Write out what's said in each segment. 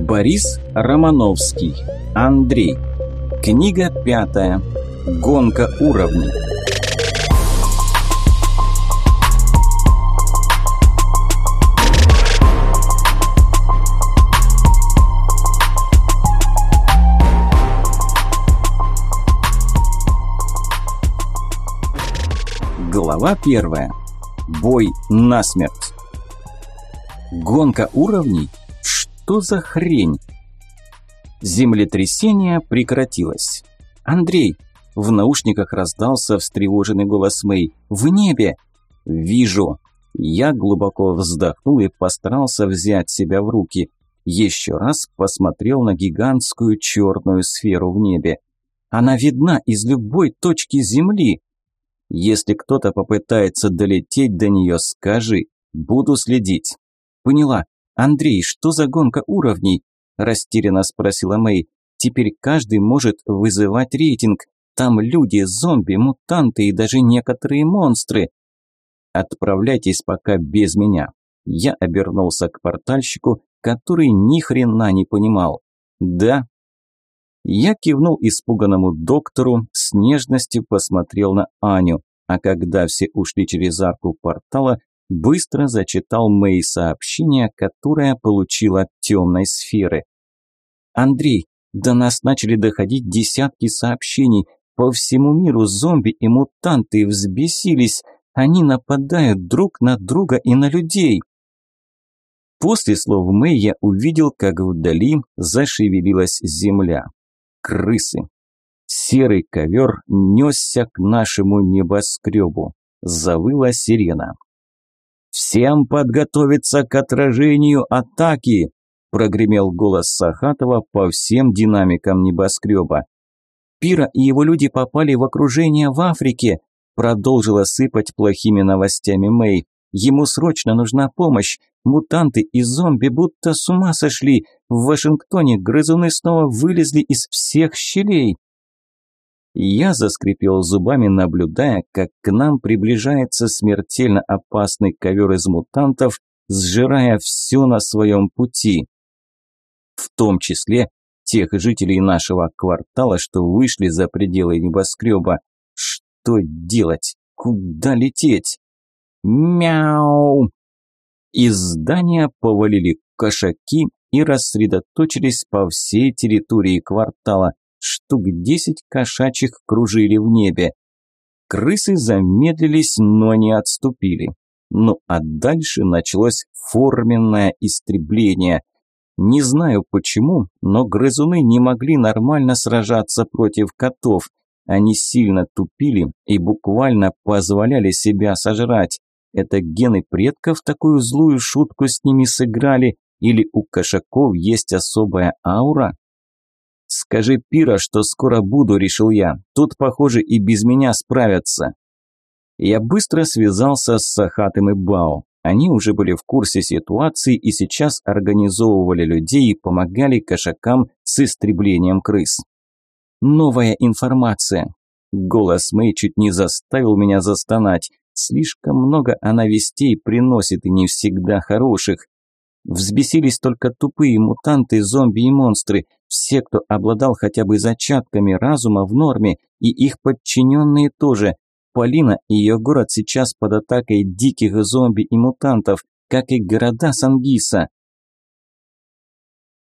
Борис Романовский. Андрей. Книга пятая. Гонка уровней. Глава первая. Бой насмерть. Гонка уровней? Что за хрень? Землетрясение прекратилось. «Андрей!» В наушниках раздался встревоженный голос Мэй. «В небе!» «Вижу!» Я глубоко вздохнул и постарался взять себя в руки. Еще раз посмотрел на гигантскую черную сферу в небе. Она видна из любой точки Земли. Если кто-то попытается долететь до нее, скажи. Буду следить. Поняла. Андрей, что за гонка уровней? Растерянно спросила Мэй. Теперь каждый может вызывать рейтинг. Там люди, зомби, мутанты и даже некоторые монстры. Отправляйтесь пока без меня. Я обернулся к портальщику, который ни хрена не понимал. Да. Я кивнул испуганному доктору, с нежностью посмотрел на Аню, а когда все ушли через арку портала, быстро зачитал Мэй сообщение, которое получил от темной сферы. «Андрей, до нас начали доходить десятки сообщений. По всему миру зомби и мутанты взбесились. Они нападают друг на друга и на людей». После слов Мэй я увидел, как вдали зашевелилась земля. Крысы. Серый ковер несся к нашему небоскребу. Завыла сирена. «Всем подготовиться к отражению атаки!» – прогремел голос Сахатова по всем динамикам небоскреба. «Пира и его люди попали в окружение в Африке», – продолжила сыпать плохими новостями Мэй. «Ему срочно нужна помощь. Мутанты и зомби будто с ума сошли. В Вашингтоне грызуны снова вылезли из всех щелей». Я заскрипел зубами, наблюдая, как к нам приближается смертельно опасный ковер из мутантов, сжирая все на своем пути. В том числе тех жителей нашего квартала, что вышли за пределы небоскреба. Что делать? Куда лететь? Мяу! Из здания повалили кошаки и рассредоточились по всей территории квартала штук десять кошачьих кружили в небе. Крысы замедлились, но не отступили. Ну а дальше началось форменное истребление. Не знаю почему, но грызуны не могли нормально сражаться против котов. Они сильно тупили и буквально позволяли себя сожрать. Это гены предков такую злую шутку с ними сыграли, или у кошаков есть особая аура? «Скажи Пира, что скоро буду», – решил я. «Тут, похоже, и без меня справятся». Я быстро связался с Сахатым и Бао. Они уже были в курсе ситуации и сейчас организовывали людей и помогали кошакам с истреблением крыс. Новая информация. Голос Мэй чуть не заставил меня застонать. Слишком много она вестей приносит и не всегда хороших. Взбесились только тупые мутанты, зомби и монстры, все, кто обладал хотя бы зачатками разума в норме, и их подчиненные тоже. Полина и ее город сейчас под атакой диких зомби и мутантов, как и города Сангиса.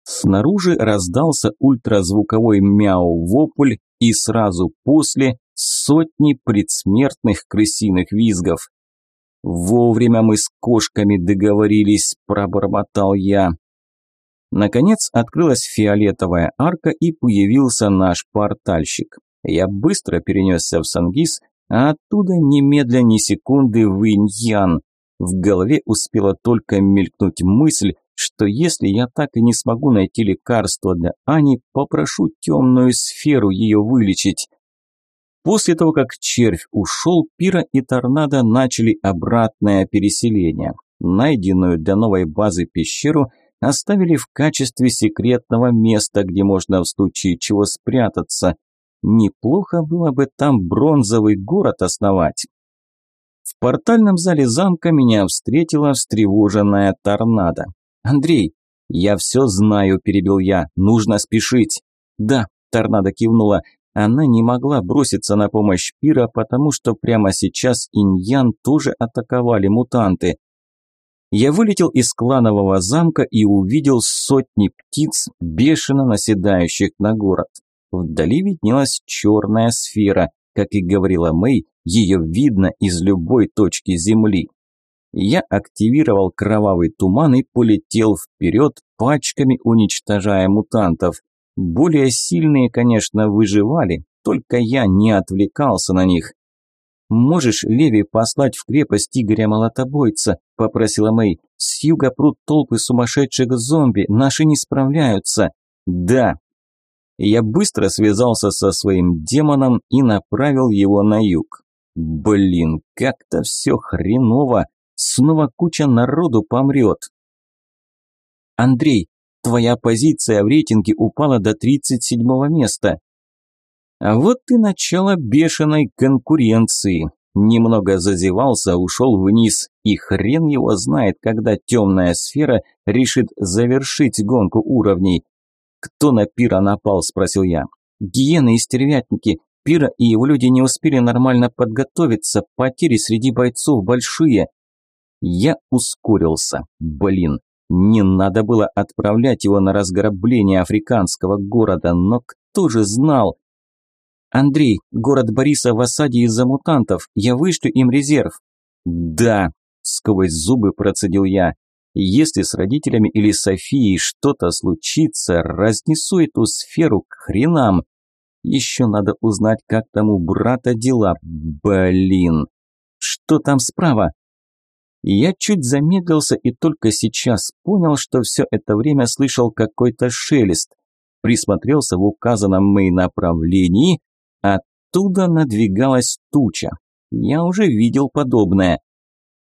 Снаружи раздался ультразвуковой мяу-вопль и сразу после сотни предсмертных крысиных визгов. «Вовремя мы с кошками договорились», – пробормотал я. Наконец открылась фиолетовая арка и появился наш портальщик. Я быстро перенесся в Сангис, а оттуда немедля ни секунды в Иньян. В голове успела только мелькнуть мысль, что если я так и не смогу найти лекарство для Ани, попрошу темную сферу ее вылечить. После того, как червь ушел, Пира и Торнадо начали обратное переселение. Найденную для новой базы пещеру оставили в качестве секретного места, где можно в случае чего спрятаться. Неплохо было бы там бронзовый город основать. В портальном зале замка меня встретила встревоженная торнадо. «Андрей, «Я все знаю», – перебил я, – «нужно спешить». «Да», – торнадо кивнула, – она не могла броситься на помощь Пира, потому что прямо сейчас Иньян тоже атаковали мутанты. Я вылетел из кланового замка и увидел сотни птиц, бешено наседающих на город. Вдали виднелась черная сфера, как и говорила Мэй, ее видно из любой точки земли. Я активировал кровавый туман и полетел вперед, пачками уничтожая мутантов. Более сильные, конечно, выживали, только я не отвлекался на них. «Можешь, Леви, послать в крепость Игоря Молотобойца?» – попросила Мэй. «С юга прут толпы сумасшедших зомби, наши не справляются». «Да». Я быстро связался со своим демоном и направил его на юг. Блин, как-то все хреново. Снова куча народу помрет. Андрей, твоя позиция в рейтинге упала до 37 места. А вот и начало бешеной конкуренции. Немного зазевался, ушел вниз, и хрен его знает, когда темная сфера решит завершить гонку уровней. «Кто на пира напал?» – спросил я. «Гиены и стервятники. Пира и его люди не успели нормально подготовиться, потери среди бойцов большие». Я ускорился. Блин, не надо было отправлять его на разграбление африканского города, но кто же знал? «Андрей, город Бориса в осаде из-за мутантов. Я вышлю им резерв». «Да», – сквозь зубы процедил я. «Если с родителями или Софией что-то случится, разнесу эту сферу к хренам. Еще надо узнать, как там у брата дела. Блин. Что там справа?» Я чуть замедлился и только сейчас понял, что все это время слышал какой-то шелест. Присмотрелся в указанном моей направлении – Оттуда надвигалась туча. Я уже видел подобное.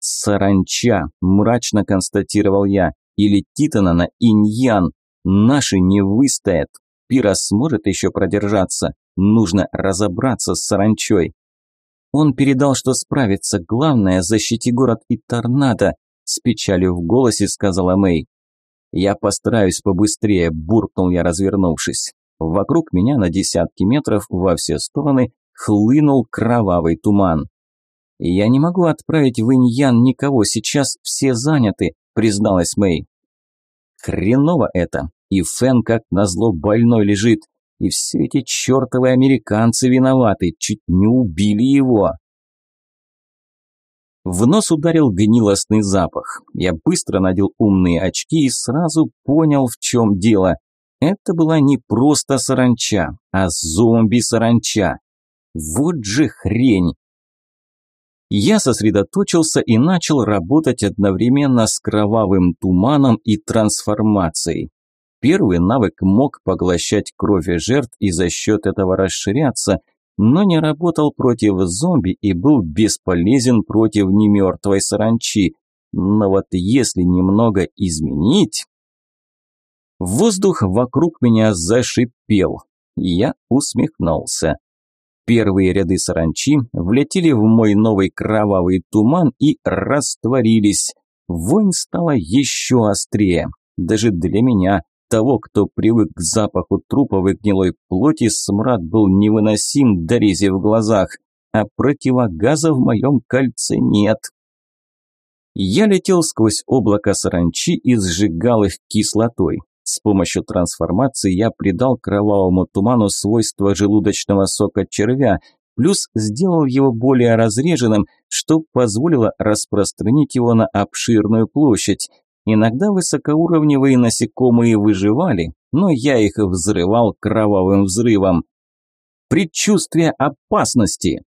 «Саранча», – мрачно констатировал я, – «и летит она на Иньян. Наши не выстоят. Пира сможет еще продержаться. Нужно разобраться с саранчой». Он передал, что справится. Главное – защити город и торнадо, с печалью в голосе сказала Мэй. «Я постараюсь побыстрее», – буркнул я, развернувшись. Вокруг меня на десятки метров во все стороны хлынул кровавый туман. «Я не могу отправить в Иньян никого, сейчас все заняты», – призналась Мэй. «Хреново это, и Фэн как назло больной лежит, и все эти чертовы американцы виноваты, чуть не убили его». В нос ударил гнилостный запах. Я быстро надел умные очки и сразу понял, в чем дело. Это была не просто саранча, а зомби-саранча. Вот же хрень! Я сосредоточился и начал работать одновременно с кровавым туманом и трансформацией. Первый навык мог поглощать кровь жертв и за счет этого расширяться, но не работал против зомби и был бесполезен против немертвой саранчи. Но вот если немного изменить... Воздух вокруг меня зашипел. Я усмехнулся. Первые ряды саранчи влетели в мой новый кровавый туман и растворились. Вонь стала еще острее. Даже для меня, того, кто привык к запаху трупов и гнилой плоти, смрад был невыносим до рези в глазах, а противогаза в моем кольце нет. Я летел сквозь облако саранчи и сжигал их кислотой. С помощью трансформации я придал кровавому туману свойства желудочного сока червя, плюс сделал его более разреженным, что позволило распространить его на обширную площадь. Иногда высокоуровневые насекомые выживали, но я их взрывал кровавым взрывом. Предчувствие опасности.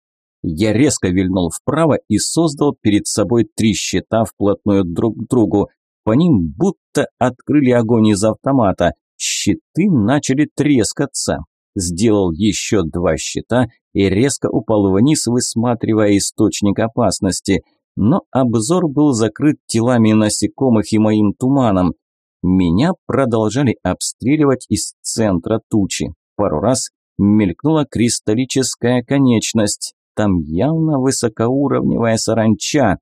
Я резко вильнул вправо и создал перед собой три щита вплотную друг к другу. По ним будто открыли огонь из автомата. Щиты начали трескаться. Сделал еще два щита и резко упал вниз, высматривая источник опасности. Но обзор был закрыт телами насекомых и моим туманом. Меня продолжали обстреливать из центра тучи. Пару раз мелькнула кристаллическая конечность. Там явно высокоуровневая саранча.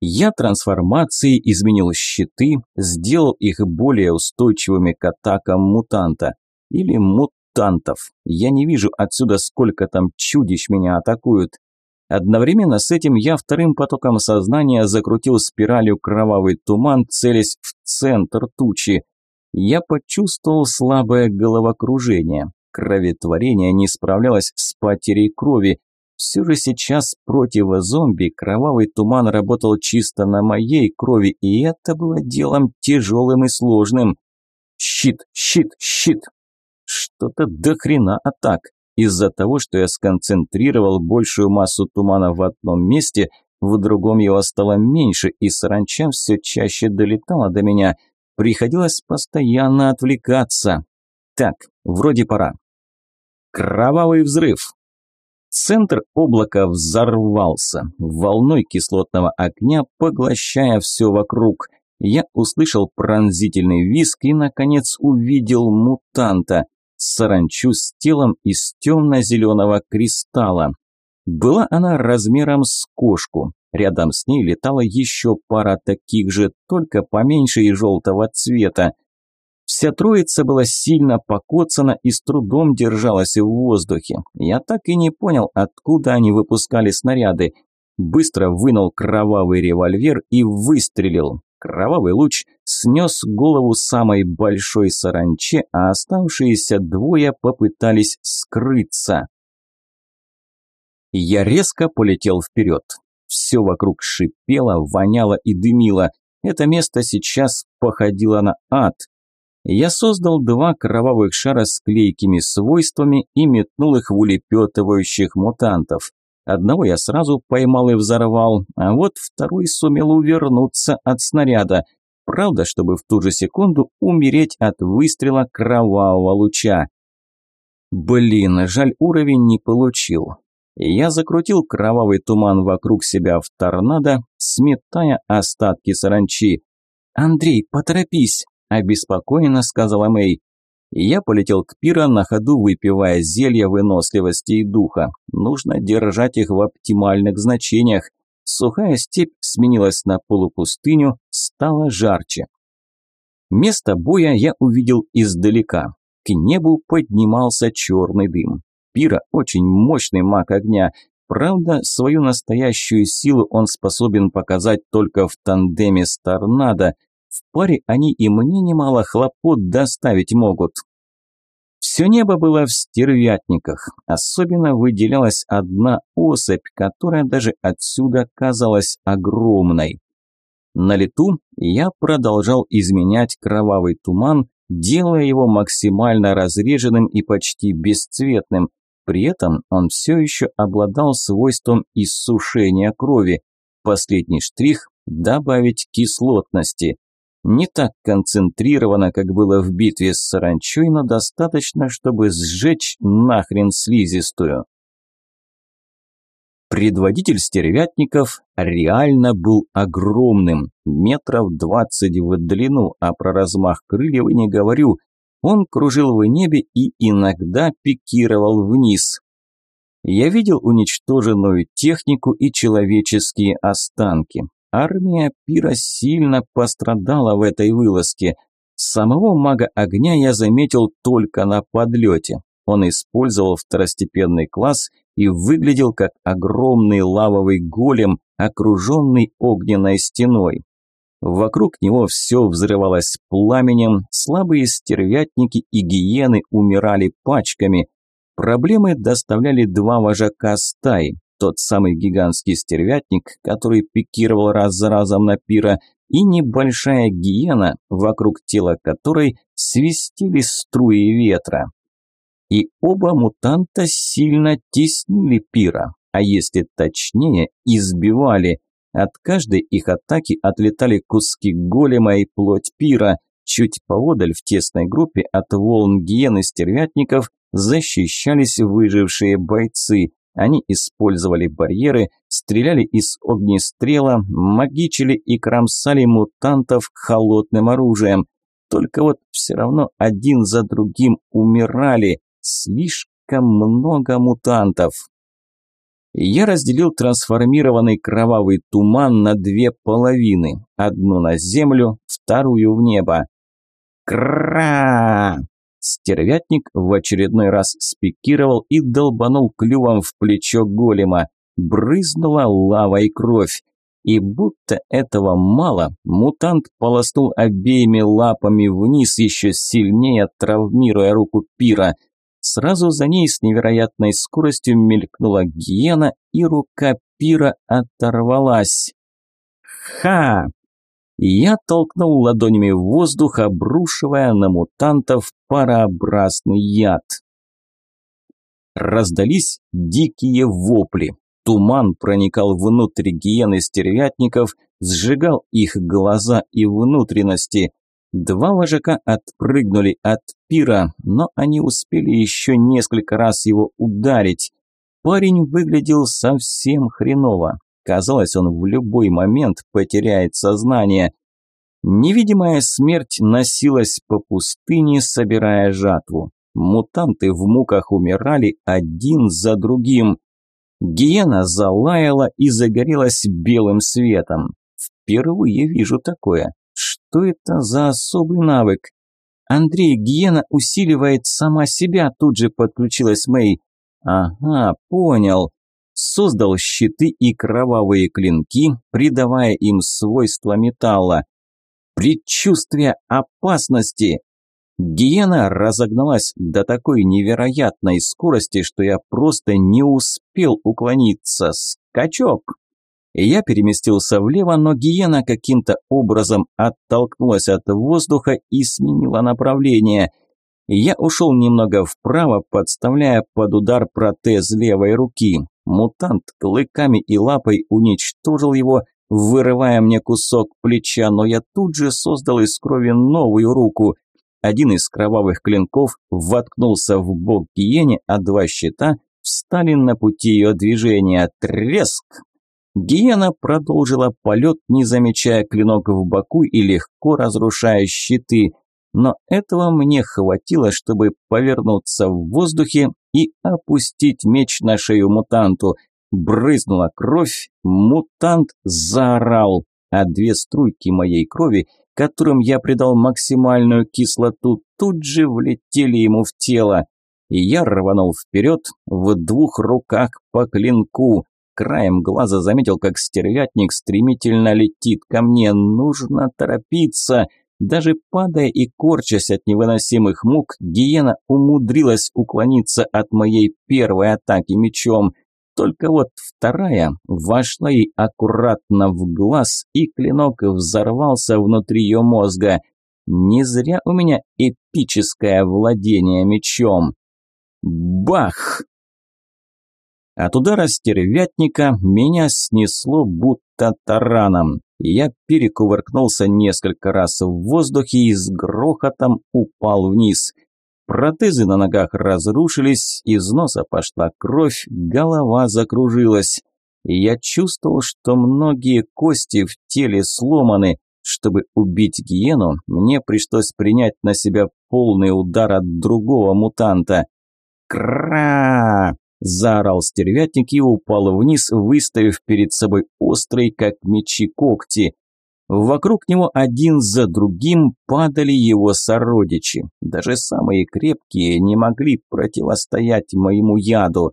Я трансформацией изменил щиты, сделал их более устойчивыми к атакам мутанта. Или мутантов. Я не вижу отсюда, сколько там чудищ меня атакуют. Одновременно с этим я вторым потоком сознания закрутил спиралью кровавый туман, целясь в центр тучи. Я почувствовал слабое головокружение. Кроветворение не справлялось с потерей крови. Все же сейчас против зомби кровавый туман работал чисто на моей крови, и это было делом тяжелым и сложным. Щит, щит, щит. Что-то до хрена атак. Из-за того, что я сконцентрировал большую массу тумана в одном месте, в другом его стало меньше, и саранча все чаще долетала до меня. Приходилось постоянно отвлекаться. Так, вроде пора. Кровавый взрыв. Центр облака взорвался, волной кислотного огня поглощая все вокруг. Я услышал пронзительный визг и, наконец, увидел мутанта саранчу с телом из темно-зеленого кристалла. Была она размером с кошку. Рядом с ней летала еще пара таких же, только поменьше и желтого цвета. Вся троица была сильно покоцана и с трудом держалась в воздухе. Я так и не понял, откуда они выпускали снаряды. Быстро вынул кровавый револьвер и выстрелил. Кровавый луч снес голову самой большой саранче, а оставшиеся двое попытались скрыться. Я резко полетел вперед. Все вокруг шипело, воняло и дымило. Это место сейчас походило на ад. Я создал два кровавых шара с клейкими свойствами и метнул их в улепетывающих мутантов. Одного я сразу поймал и взорвал, а вот второй сумел увернуться от снаряда. Правда, чтобы в ту же секунду умереть от выстрела кровавого луча. Блин, жаль, уровень не получил. Я закрутил кровавый туман вокруг себя в торнадо, сметая остатки саранчи. «Андрей, поторопись!» – обеспокоенно сказала Мэй. Я полетел к пира, на ходу выпивая зелья выносливости и духа. Нужно держать их в оптимальных значениях. Сухая степь сменилась на полупустыню, стало жарче. Место боя я увидел издалека. К небу поднимался черный дым. Пира очень мощный маг огня. Правда, свою настоящую силу он способен показать только в тандеме с торнадо – в паре они и мне немало хлопот доставить могут. Все небо было в стервятниках. Особенно выделялась одна особь, которая даже отсюда казалась огромной. На лету я продолжал изменять кровавый туман, делая его максимально разреженным и почти бесцветным. При этом он все еще обладал свойством иссушения крови. Последний штрих – добавить кислотности. Не так концентрировано, как было в битве с саранчой, но достаточно, чтобы сжечь нахрен слизистую. Предводитель стервятников реально был огромным, метров двадцать в длину, а про размах крыльев не говорю. Он кружил в небе и иногда пикировал вниз. Я видел уничтоженную технику и человеческие останки. Армия Пира сильно пострадала в этой вылазке. Самого мага огня я заметил только на подлете. Он использовал второстепенный класс и выглядел как огромный лавовый голем, окруженный огненной стеной. Вокруг него все взрывалось пламенем, слабые стервятники и гиены умирали пачками. Проблемы доставляли два вожака стаи тот самый гигантский стервятник, который пикировал раз за разом на пира, и небольшая гиена, вокруг тела которой свистели струи ветра. И оба мутанта сильно теснили пира, а если точнее, избивали. От каждой их атаки отлетали куски голема и плоть пира. Чуть поодаль в тесной группе от волн гиены стервятников защищались выжившие бойцы. Они использовали барьеры, стреляли из огнестрела, магичили и кромсали мутантов холодным оружием. Только вот все равно один за другим умирали. Слишком много мутантов. Я разделил трансформированный кровавый туман на две половины, одну на землю, вторую в небо. Кра! Стервятник в очередной раз спикировал и долбанул клювом в плечо голема. Брызнула лава и кровь. И будто этого мало, мутант полоснул обеими лапами вниз, еще сильнее травмируя руку пира – Сразу за ней с невероятной скоростью мелькнула гиена, и рука пира оторвалась. Ха! Я толкнул ладонями в воздух, обрушивая на мутантов парообразный яд. Раздались дикие вопли. Туман проникал внутрь гиены стервятников, сжигал их глаза и внутренности. Два вожака отпрыгнули от пира, но они успели еще несколько раз его ударить. Парень выглядел совсем хреново. Казалось, он в любой момент потеряет сознание. Невидимая смерть носилась по пустыне, собирая жатву. Мутанты в муках умирали один за другим. Гиена залаяла и загорелась белым светом. Впервые вижу такое. Что это за особый навык? Андрей, гиена усиливает сама себя, тут же подключилась Мэй. Ага, понял. Создал щиты и кровавые клинки, придавая им свойства металла. Предчувствие опасности. Гиена разогналась до такой невероятной скорости, что я просто не успел уклониться. Скачок! Я переместился влево, но гиена каким-то образом оттолкнулась от воздуха и сменила направление. Я ушел немного вправо, подставляя под удар протез левой руки. Мутант клыками и лапой уничтожил его, вырывая мне кусок плеча, но я тут же создал из крови новую руку. Один из кровавых клинков воткнулся в бок гиене, а два щита встали на пути ее движения. Треск! Гиена продолжила полет, не замечая клинок в боку и легко разрушая щиты, но этого мне хватило, чтобы повернуться в воздухе и опустить меч на шею мутанту. Брызнула кровь, мутант заорал, а две струйки моей крови, которым я придал максимальную кислоту, тут же влетели ему в тело. И я рванул вперед в двух руках по клинку. Краем глаза заметил, как стервятник стремительно летит ко мне. Нужно торопиться. Даже падая и корчась от невыносимых мук, гиена умудрилась уклониться от моей первой атаки мечом. Только вот вторая вошла ей аккуратно в глаз, и клинок взорвался внутри ее мозга. Не зря у меня эпическое владение мечом. Бах! От удара стервятника меня снесло будто тараном. Я перекувыркнулся несколько раз в воздухе и с грохотом упал вниз. Протезы на ногах разрушились, из носа пошла кровь, голова закружилась. Я чувствовал, что многие кости в теле сломаны. Чтобы убить гиену, мне пришлось принять на себя полный удар от другого мутанта. Кра! Заорал стервятник и упал вниз, выставив перед собой острые, как мечи, когти. Вокруг него один за другим падали его сородичи. Даже самые крепкие не могли противостоять моему яду.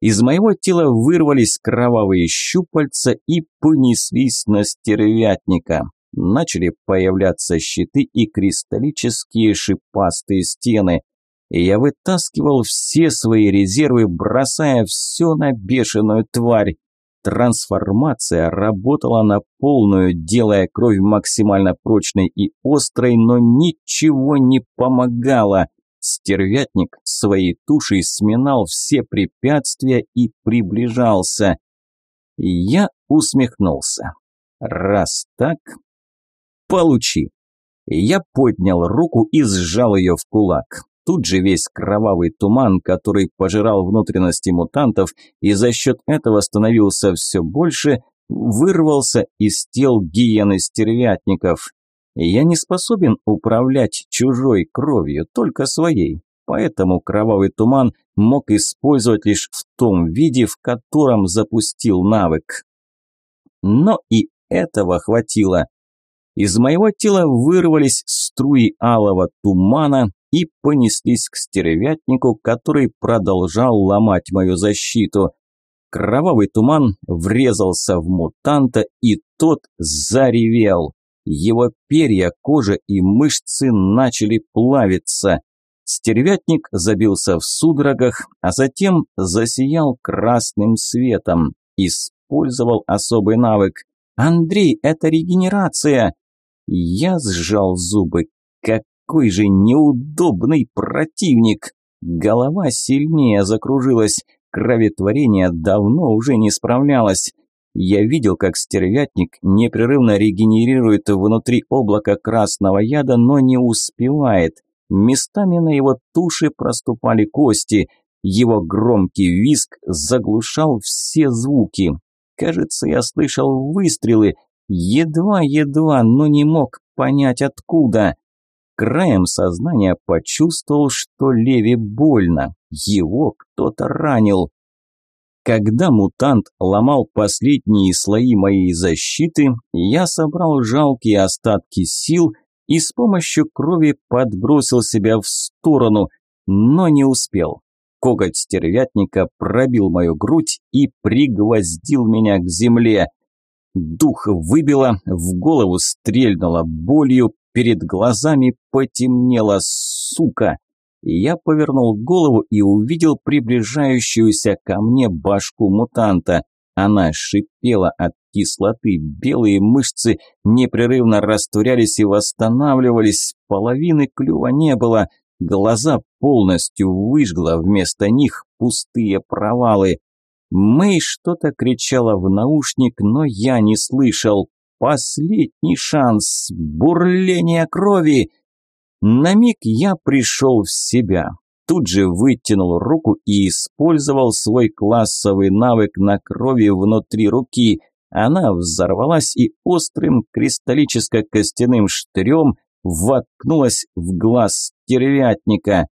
Из моего тела вырвались кровавые щупальца и понеслись на стервятника. Начали появляться щиты и кристаллические шипастые стены – и я вытаскивал все свои резервы, бросая все на бешеную тварь. Трансформация работала на полную, делая кровь максимально прочной и острой, но ничего не помогало. Стервятник своей тушей сминал все препятствия и приближался. Я усмехнулся. Раз так, получи. Я поднял руку и сжал ее в кулак. Тут же весь кровавый туман, который пожирал внутренности мутантов и за счет этого становился все больше, вырвался из тел гиены стервятников. Я не способен управлять чужой кровью, только своей. Поэтому кровавый туман мог использовать лишь в том виде, в котором запустил навык. Но и этого хватило. Из моего тела вырвались струи алого тумана и понеслись к стервятнику, который продолжал ломать мою защиту. Кровавый туман врезался в мутанта, и тот заревел. Его перья, кожа и мышцы начали плавиться. Стервятник забился в судорогах, а затем засиял красным светом. Использовал особый навык. «Андрей, это регенерация!» Я сжал зубы. Какой же неудобный противник! Голова сильнее закружилась. Кроветворение давно уже не справлялось. Я видел, как стервятник непрерывно регенерирует внутри облака красного яда, но не успевает. Местами на его туше проступали кости. Его громкий визг заглушал все звуки. Кажется, я слышал выстрелы. Едва-едва, но не мог понять откуда. Краем сознания почувствовал, что Леве больно. Его кто-то ранил. Когда мутант ломал последние слои моей защиты, я собрал жалкие остатки сил и с помощью крови подбросил себя в сторону, но не успел. Коготь стервятника пробил мою грудь и пригвоздил меня к земле. Дух выбило, в голову стрельнуло болью, перед глазами потемнело, сука я повернул голову и увидел приближающуюся ко мне башку мутанта. Она шипела от кислоты, белые мышцы непрерывно растворялись и восстанавливались, половины клюва не было, глаза полностью выжгло, вместо них пустые провалы. Мэй что-то кричала в наушник, но я не слышал. Последний шанс, бурление крови. На миг я пришел в себя. Тут же вытянул руку и использовал свой классовый навык на крови внутри руки. Она взорвалась и острым кристаллическо-костяным штырем воткнулась в глаз стервятника.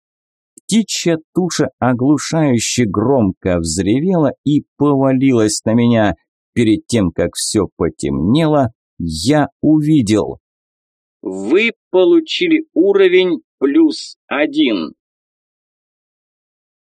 Птичья туша оглушающе громко взревела и повалилась на меня. Перед тем, как все потемнело, я увидел. Вы получили уровень плюс один.